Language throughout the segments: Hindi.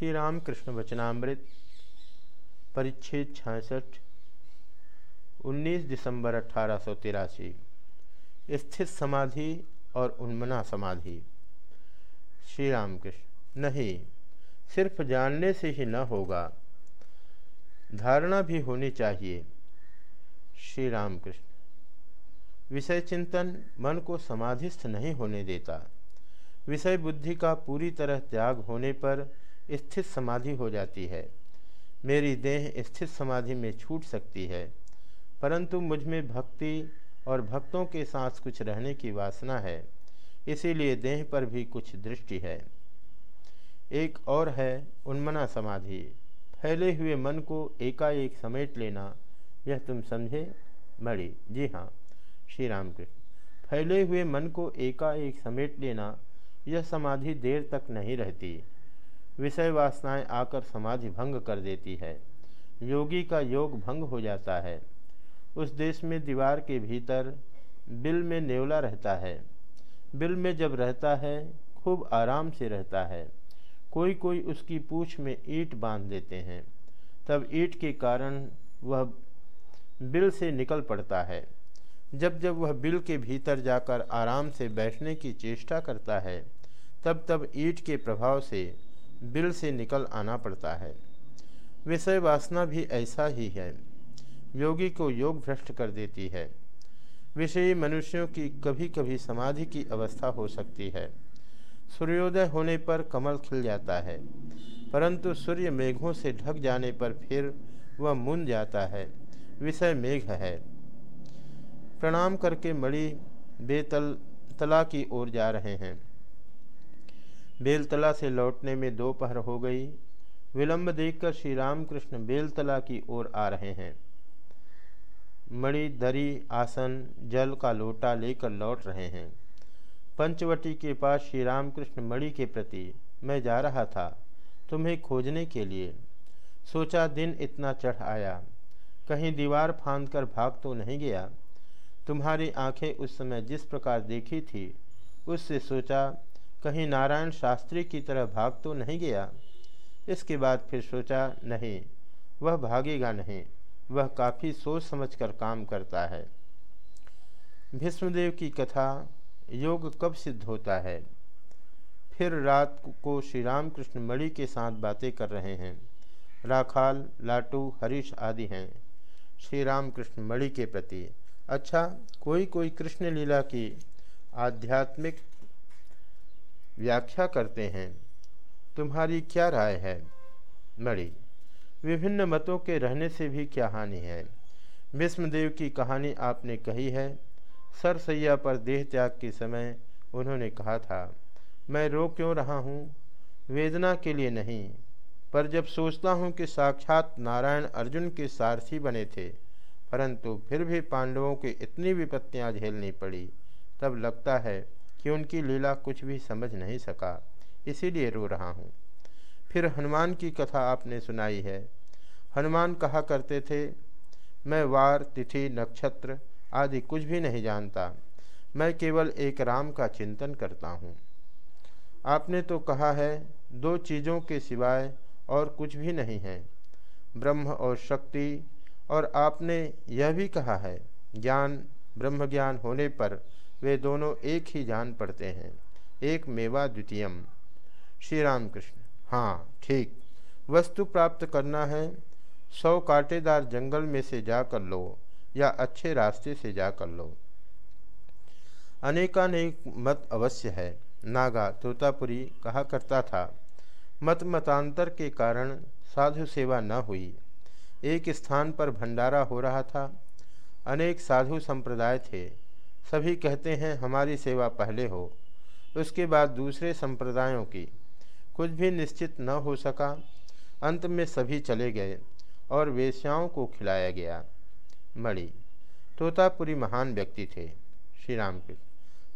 श्री रामकृष्ण वचनामृत, परिच्छेद छाछठ 19 दिसंबर अठारह स्थित समाधि और उन्मना समाधि। श्री रामकृष्ण नहीं, सिर्फ़ जानने से ही न होगा, धारणा भी होनी चाहिए। श्री रामकृष्ण विषय चिंतन मन को समाधिस्थ नहीं होने देता। विषय बुद्धि का पूरी तरह त्याग होने पर स्थित समाधि हो जाती है। मेरी देह स्थित समाधि में छूट सकती है, परंतु मुझमें भक्ति और भक्तों के साथ कुछ रहने की वासना है, इसीलिए देह पर भी कुछ दृष्टि है। एक और है उन्मना समाधि। फैले हुए मन को एकाएक समेट लेना, यह तुम समझे? मणि। जी हाँ श्री राम कृष्ण फैले हुए मन को एकाएक समेट लेना, यह समाधि देर तक नहीं रहती। विषय वासनाएँ आकर समाधि भंग कर देती है। योगी का योग भंग हो जाता है। उस देश में दीवार के भीतर बिल में नेवला रहता है। बिल में जब रहता है, खूब आराम से रहता है। कोई कोई उसकी पूछ में ईंट बाँध देते हैं। तब ईंट के कारण वह बिल से निकल पड़ता है। जब जब वह बिल के भीतर जाकर आराम से बैठने की चेष्टा करता है, तब तब ईट के प्रभाव से बिल से निकल आना पड़ता है। विषय वासना भी ऐसा ही है। योगी को योग भ्रष्ट कर देती है। विषयी मनुष्यों की कभी कभी समाधि की अवस्था हो सकती है। सूर्योदय होने पर कमल खिल जाता है, परंतु सूर्य मेघों से ढक जाने पर फिर वह मुन जाता है। विषय मेघ है। प्रणाम करके मणि बेतल तला की ओर जा रहे हैं। बेलतला से लौटने में दोपहर हो गई। विलंब देखकर श्री रामकृष्ण बेलतला की ओर आ रहे हैं। मणि दरी आसन जल का लोटा लेकर लौट रहे हैं। पंचवटी के पास श्री रामकृष्ण मणि के प्रति मैं जा रहा था तुम्हें खोजने के लिए। सोचा दिन इतना चढ़ आया। कहीं दीवार फांद कर भाग तो नहीं गया। तुम्हारी आँखें उस समय जिस प्रकार देखी थी, उससे सोचा कहीं नारायण शास्त्री की तरह भाग तो नहीं गया। इसके बाद फिर सोचा, नहीं, वह भागेगा नहीं। वह काफ़ी सोच समझकर काम करता है। भीष्मदेव की कथा, योग कब सिद्ध होता है? फिर रात को श्री रामकृष्ण मणि के साथ बातें कर रहे हैं। राखाल, लाटू, हरीश आदि हैं श्री रामकृष्ण मणि के प्रति। अच्छा कोई कोई कृष्ण लीला की आध्यात्मिक व्याख्या करते हैं। तुम्हारी क्या राय है? मणि, विभिन्न मतों के रहने से भी क्या हानि है? भीष्मदेव की कहानी आपने कही है। सरसैया पर देह त्याग के समय उन्होंने कहा था, मैं रो क्यों रहा हूँ? वेदना के लिए नहीं, पर जब सोचता हूँ कि साक्षात नारायण अर्जुन के सारथी बने थे, परंतु फिर भी पांडवों की इतनी विपत्तियाँ झेलनी पड़ी, तब लगता है कि उनकी लीला कुछ भी समझ नहीं सका। इसीलिए रो रहा हूँ। फिर हनुमान की कथा आपने सुनाई है। हनुमान कहा करते थे, मैं वार, तिथि, नक्षत्र आदि कुछ भी नहीं जानता। मैं केवल एक राम का चिंतन करता हूँ। आपने तो कहा है, दो चीज़ों के सिवाय और कुछ भी नहीं है। ब्रह्म और शक्ति, और आपने यह भी कहा है, ज्ञान ब्रह्म ज्ञान होने पर वे दोनों एक ही जान पड़ते हैं। एक मेवा द्वितीयम। श्री राम कृष्ण हाँ ठीक। वस्तु प्राप्त करना है, सौ कांटेदार जंगल में से जा कर लो, या अच्छे रास्ते से जा कर लो। अनेकानेक मत अवश्य है, नागा तोतापुरी कहा करता था। मत मतांतर के कारण साधु सेवा न हुई। एक स्थान पर भंडारा हो रहा था। अनेक साधु संप्रदाय थे। सभी कहते हैं, हमारी सेवा पहले हो। उसके बाद दूसरे संप्रदायों की, कुछ भी निश्चित न हो सका। अंत में सभी चले गए और वेश्याओं को खिलाया गया। मणि, तोतापुरी महान व्यक्ति थे श्री राम के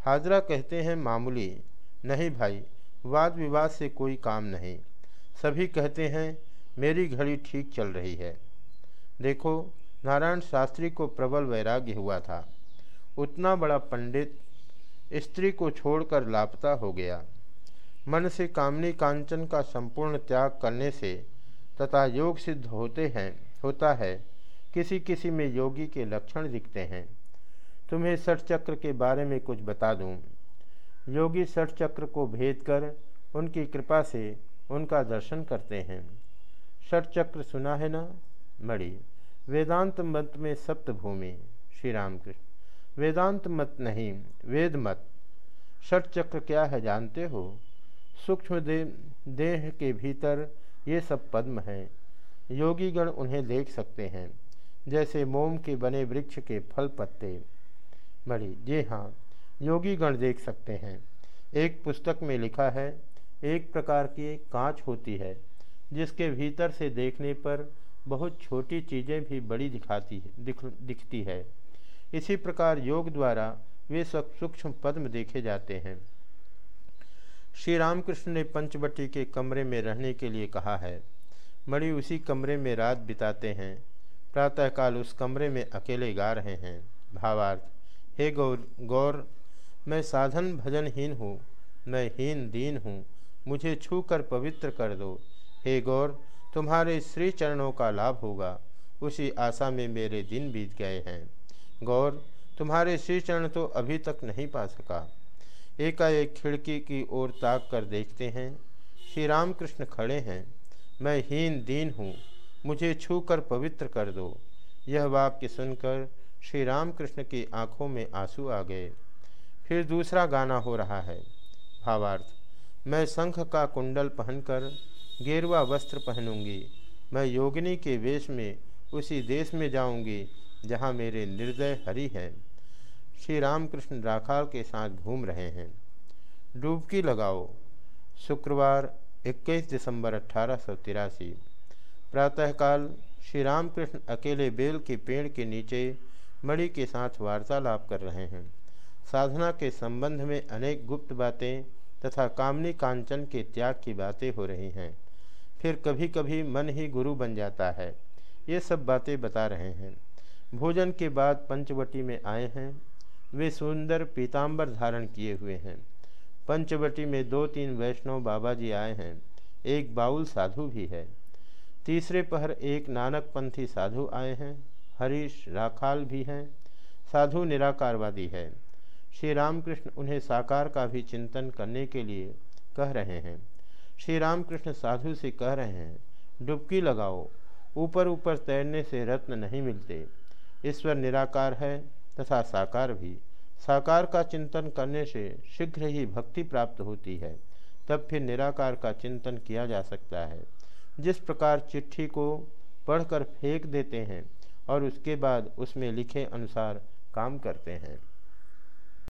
हाजरा कहते हैं, मामूली, नहीं भाई वाद विवाद से कोई काम नहीं। सभी कहते हैं, मेरी घड़ी ठीक चल रही है। देखो, नारायण शास्त्री को प्रबल वैराग्य हुआ था। उतना बड़ा पंडित स्त्री को छोड़कर लापता हो गया। मन से कामनी कांचन का संपूर्ण त्याग करने से तथा योग सिद्ध होते हैं, होता है किसी किसी में योगी के लक्षण दिखते हैं। तुम्हें सठ चक्र के बारे में कुछ बता दूँ। योगी सठ चक्र को भेद कर उनकी कृपा से उनका दर्शन करते हैं। षट चक्र सुना है ना? मणि, वेदांत मंत्र में सप्तभूमि, श्री रामकृष्ण। वेदांत मत नहीं वेद मत। षट चक्र क्या है जानते हो? सूक्ष्म दे, देह के भीतर ये सब पद्म हैं। योगीगण उन्हें देख सकते हैं जैसे मोम के बने वृक्ष के फल पत्ते। मणि जी हाँ योगीगण देख सकते हैं। एक पुस्तक में लिखा है एक प्रकार की कांच होती है जिसके भीतर से देखने पर बहुत छोटी चीज़ें भी बड़ी दिखाती दिख दिखती है। इसी प्रकार योग द्वारा वे सब सूक्ष्म पद्म देखे जाते हैं। श्री रामकृष्ण ने पंचवटी के कमरे में रहने के लिए कहा है। मणि उसी कमरे में रात बिताते हैं। प्रातःकाल उस कमरे में अकेले गा रहे हैं। भावार्थ, हे गौर गौर, मैं साधन भजनहीन हूँ, मैं हीन दीन हूँ, मुझे छू कर पवित्र कर दो। हे गौर, तुम्हारे श्री चरणों का लाभ होगा, उसी आशा में मेरे दिन बीत गए हैं। गौर, तुम्हारे श्री चरण तो अभी तक नहीं पा सका। एकाएक खिड़की की ओर ताक कर देखते हैं। श्री रामकृष्ण खड़े हैं। मैं हीन दीन हूँ। मुझे छू कर पवित्र कर दो। यह वाक्य सुनकर श्री रामकृष्ण की आँखों में आँसू आ गए। फिर दूसरा गाना हो रहा है। भावार्थ, मैं शंख का कुंडल पहनकर गेरुआ वस्त्र पहनूँगी। मैं योगिनी के वेश में उसी देश में जाऊँगी। जहाँ मेरे निर्दय हरि हैं, श्री रामकृष्ण राखाल के साथ घूम रहे हैं। डूबकी लगाओ। शुक्रवार 21 दिसंबर अट्ठारह प्रातःकाल, श्री रामकृष्ण अकेले बेल के पेड़ के नीचे मणि के साथ वार्तालाप कर रहे हैं। साधना के संबंध में अनेक गुप्त बातें तथा कामनी कांचन के त्याग की बातें हो रही हैं। फिर कभी कभी मन ही गुरु बन जाता है। ये सब बातें बता रहे हैं। भोजन के बाद पंचवटी में आए हैं। वे सुंदर पीताम्बर धारण किए हुए हैं। पंचवटी में दो तीन वैष्णव बाबा जी आए हैं। एक बाउल साधु भी है। तीसरे पहर एक नानकपंथी साधु आए हैं। हरीश राखाल भी हैं। साधु निराकारवादी है। श्री रामकृष्ण उन्हें साकार का भी चिंतन करने के लिए कह रहे हैं। श्री रामकृष्ण साधु से कह रहे हैं, डुबकी लगाओ। ऊपर ऊपर तैरने से रत्न नहीं मिलते। ईश्वर निराकार है तथा साकार भी। साकार का चिंतन करने से शीघ्र ही भक्ति प्राप्त होती है, तब फिर निराकार का चिंतन किया जा सकता है। जिस प्रकार चिट्ठी को पढ़कर फेंक देते हैं और उसके बाद उसमें लिखे अनुसार काम करते हैं।